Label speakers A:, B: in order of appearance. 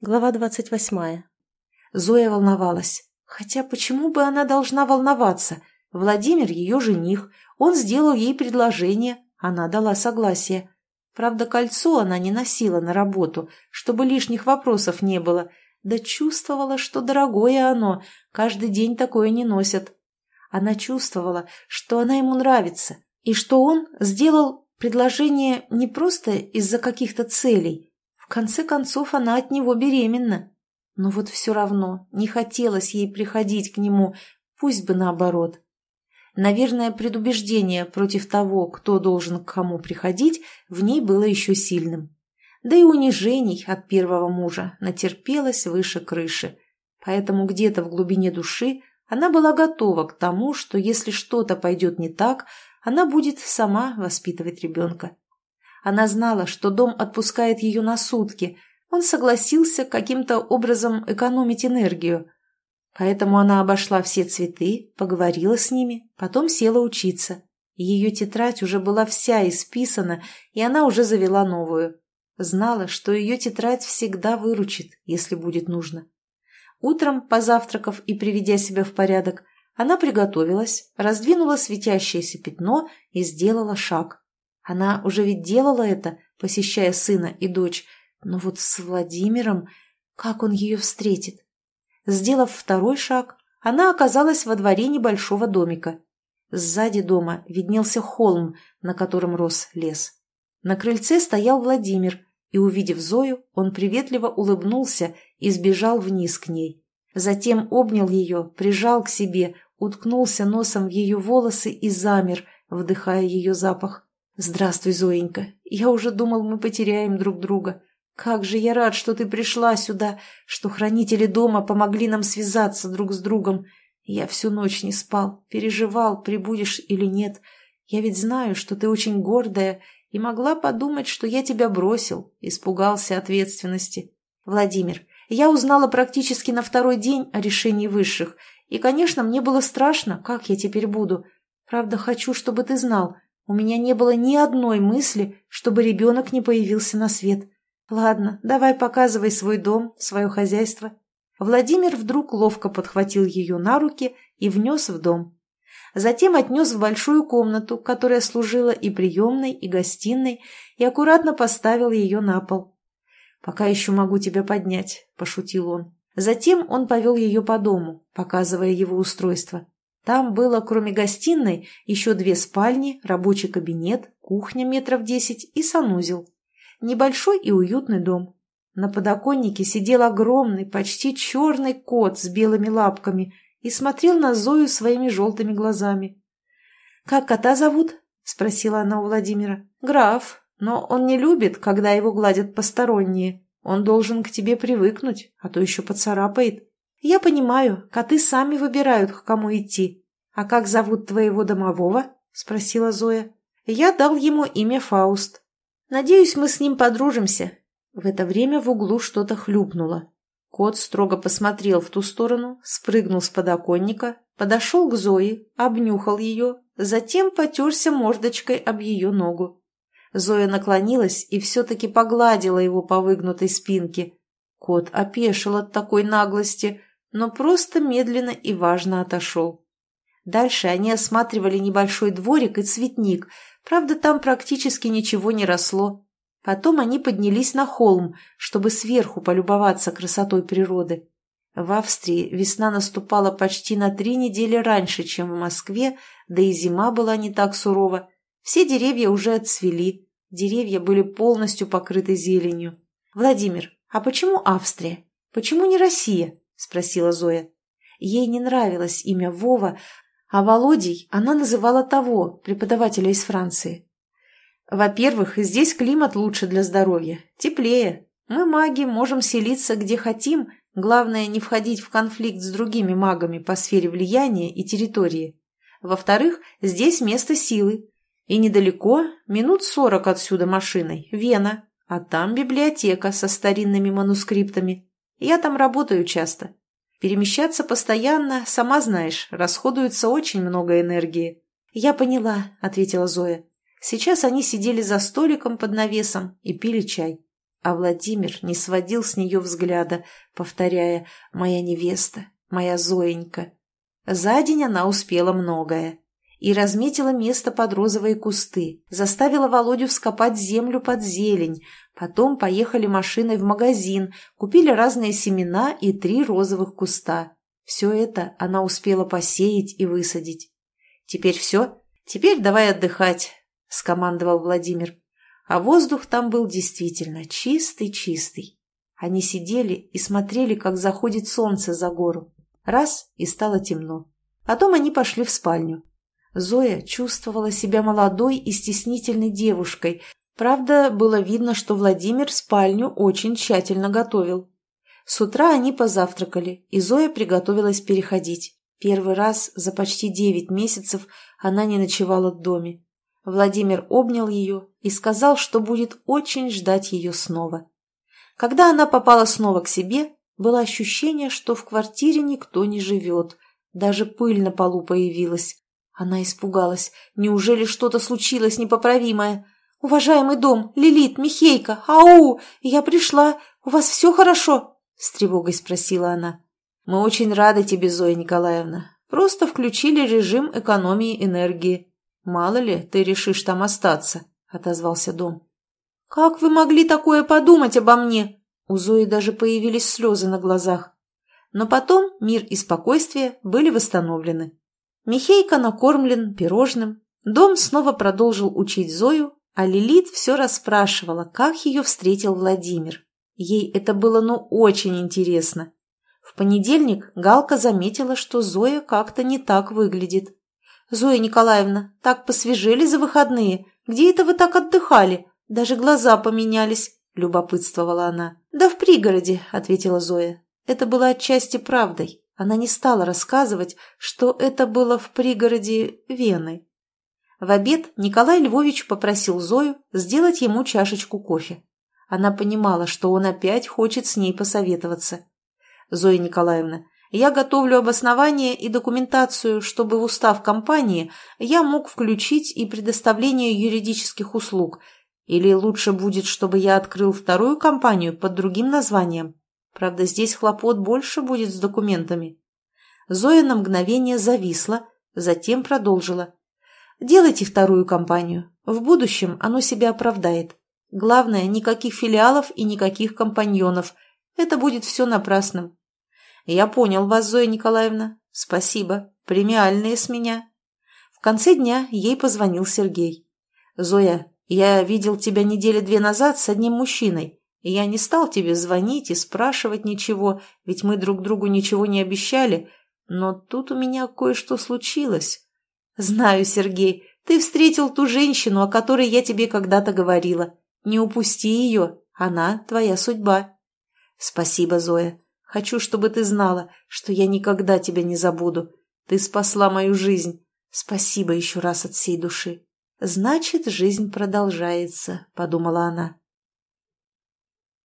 A: Глава двадцать восьмая. Зоя волновалась. Хотя почему бы она должна волноваться? Владимир ее жених, он сделал ей предложение, она дала согласие. Правда, кольцо она не носила на работу, чтобы лишних вопросов не было, да чувствовала, что дорогое оно, каждый день такое не носят. Она чувствовала, что она ему нравится, и что он сделал предложение не просто из-за каких-то целей, в конце концов, она от него беременна. Но вот все равно не хотелось ей приходить к нему, пусть бы наоборот. Наверное, предубеждение против того, кто должен к кому приходить, в ней было еще сильным. Да и унижений от первого мужа натерпелась выше крыши. Поэтому где-то в глубине души она была готова к тому, что если что-то пойдет не так, она будет сама воспитывать ребенка. Она знала, что дом отпускает ее на сутки. Он согласился каким-то образом экономить энергию. Поэтому она обошла все цветы, поговорила с ними, потом села учиться. Ее тетрадь уже была вся исписана, и она уже завела новую. Знала, что ее тетрадь всегда выручит, если будет нужно. Утром, позавтракав и приведя себя в порядок, она приготовилась, раздвинула светящееся пятно и сделала шаг. Она уже ведь делала это, посещая сына и дочь, но вот с Владимиром как он ее встретит? Сделав второй шаг, она оказалась во дворе небольшого домика. Сзади дома виднелся холм, на котором рос лес. На крыльце стоял Владимир, и, увидев Зою, он приветливо улыбнулся и сбежал вниз к ней. Затем обнял ее, прижал к себе, уткнулся носом в ее волосы и замер, вдыхая ее запах. «Здравствуй, Зоенька. Я уже думал, мы потеряем друг друга. Как же я рад, что ты пришла сюда, что хранители дома помогли нам связаться друг с другом. Я всю ночь не спал, переживал, прибудешь или нет. Я ведь знаю, что ты очень гордая, и могла подумать, что я тебя бросил, испугался ответственности. Владимир, я узнала практически на второй день о решении высших, и, конечно, мне было страшно, как я теперь буду. Правда, хочу, чтобы ты знал — у меня не было ни одной мысли, чтобы ребенок не появился на свет. Ладно, давай показывай свой дом, свое хозяйство. Владимир вдруг ловко подхватил ее на руки и внес в дом. Затем отнес в большую комнату, которая служила и приемной, и гостиной, и аккуратно поставил ее на пол. «Пока еще могу тебя поднять», – пошутил он. Затем он повел ее по дому, показывая его устройство. Там было, кроме гостиной, еще две спальни, рабочий кабинет, кухня метров десять и санузел. Небольшой и уютный дом. На подоконнике сидел огромный, почти черный кот с белыми лапками и смотрел на Зою своими желтыми глазами. «Как кота зовут?» – спросила она у Владимира. «Граф, но он не любит, когда его гладят посторонние. Он должен к тебе привыкнуть, а то еще поцарапает». «Я понимаю, коты сами выбирают, к кому идти. А как зовут твоего домового?» – спросила Зоя. «Я дал ему имя Фауст. Надеюсь, мы с ним подружимся». В это время в углу что-то хлюпнуло. Кот строго посмотрел в ту сторону, спрыгнул с подоконника, подошел к Зое, обнюхал ее, затем потерся мордочкой об ее ногу. Зоя наклонилась и все-таки погладила его по выгнутой спинке. Кот опешил от такой наглости, но просто медленно и важно отошел. Дальше они осматривали небольшой дворик и цветник, правда, там практически ничего не росло. Потом они поднялись на холм, чтобы сверху полюбоваться красотой природы. В Австрии весна наступала почти на три недели раньше, чем в Москве, да и зима была не так сурова. Все деревья уже отцвели, деревья были полностью покрыты зеленью. «Владимир, а почему Австрия? Почему не Россия?» – спросила Зоя. Ей не нравилось имя Вова, а Володей она называла того, преподавателя из Франции. Во-первых, здесь климат лучше для здоровья, теплее. Мы, маги, можем селиться где хотим, главное не входить в конфликт с другими магами по сфере влияния и территории. Во-вторых, здесь место силы. И недалеко, минут сорок отсюда машиной, Вена, а там библиотека со старинными манускриптами. Я там работаю часто. Перемещаться постоянно, сама знаешь, расходуется очень много энергии. «Я поняла», — ответила Зоя. Сейчас они сидели за столиком под навесом и пили чай. а Владимир не сводил с нее взгляда, повторяя «моя невеста, моя Зоенька». За день она успела многое. И разметила место под розовые кусты, заставила Володю вскопать землю под зелень, потом поехали машиной в магазин, купили разные семена и три розовых куста. Все это она успела посеять и высадить. «Теперь все? Теперь давай отдыхать», — скомандовал Владимир. А воздух там был действительно чистый-чистый. Они сидели и смотрели, как заходит солнце за гору. Раз — и стало темно. Потом они пошли в спальню. Зоя чувствовала себя молодой и стеснительной девушкой. Правда, было видно, что Владимир спальню очень тщательно готовил. С утра они позавтракали, и Зоя приготовилась переходить. Первый раз за почти девять месяцев она не ночевала в доме. Владимир обнял ее и сказал, что будет очень ждать ее снова. Когда она попала снова к себе, было ощущение, что в квартире никто не живет, даже пыль на полу появилась. Она испугалась. Неужели что-то случилось непоправимое? «Уважаемый дом, Лилит, Михейка, ау! Я пришла! У вас все хорошо?» С тревогой спросила она. «Мы очень рады тебе, Зоя Николаевна. Просто включили режим экономии энергии. «Мало ли, ты решишь там остаться», — отозвался дом. «Как вы могли такое подумать обо мне?» У Зои даже появились слезы на глазах. Но потом мир и спокойствие были восстановлены. Михейка накормлен пирожным. Дом снова продолжил учить Зою, а Лилит все расспрашивала, как ее встретил Владимир. Ей это было ну очень интересно. В понедельник Галка заметила, что Зоя как-то не так выглядит. «Зоя Николаевна, так посвежели за выходные. Где это вы так отдыхали? Даже глаза поменялись», – любопытствовала она. «Да в пригороде», – ответила Зоя. Это было отчасти правдой. Она не стала рассказывать, что это было в пригороде Вены. В обед Николай Львович попросил Зою сделать ему чашечку кофе. Она понимала, что он опять хочет с ней посоветоваться. «Зоя Николаевна, я готовлю обоснование и документацию, чтобы в устав компании я мог включить и предоставление юридических услуг. Или лучше будет, чтобы я открыл вторую компанию под другим названием. Правда, здесь хлопот больше будет с документами. Зоя на мгновение зависла, затем продолжила. Делайте вторую компанию. В будущем оно себя оправдает. Главное, никаких филиалов и никаких компаньонов. Это будет все напрасным. «Я понял вас, Зоя Николаевна. Спасибо. Премиальные с меня». В конце дня ей позвонил Сергей. «Зоя, я видел тебя недели две назад с одним мужчиной, я не стал тебе звонить и спрашивать ничего, ведь мы друг другу ничего не обещали, но тут у меня кое-что случилось». «Знаю, Сергей, ты встретил ту женщину, о которой я тебе когда-то говорила. Не упусти ее, она твоя судьба». «Спасибо, Зоя. Хочу, чтобы ты знала, что я никогда тебя не забуду. Ты спасла мою жизнь. Спасибо еще раз от всей души. Значит, жизнь продолжается, подумала она.